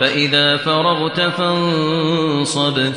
فَإِذَا فَرَغْتَ فَانصَبْ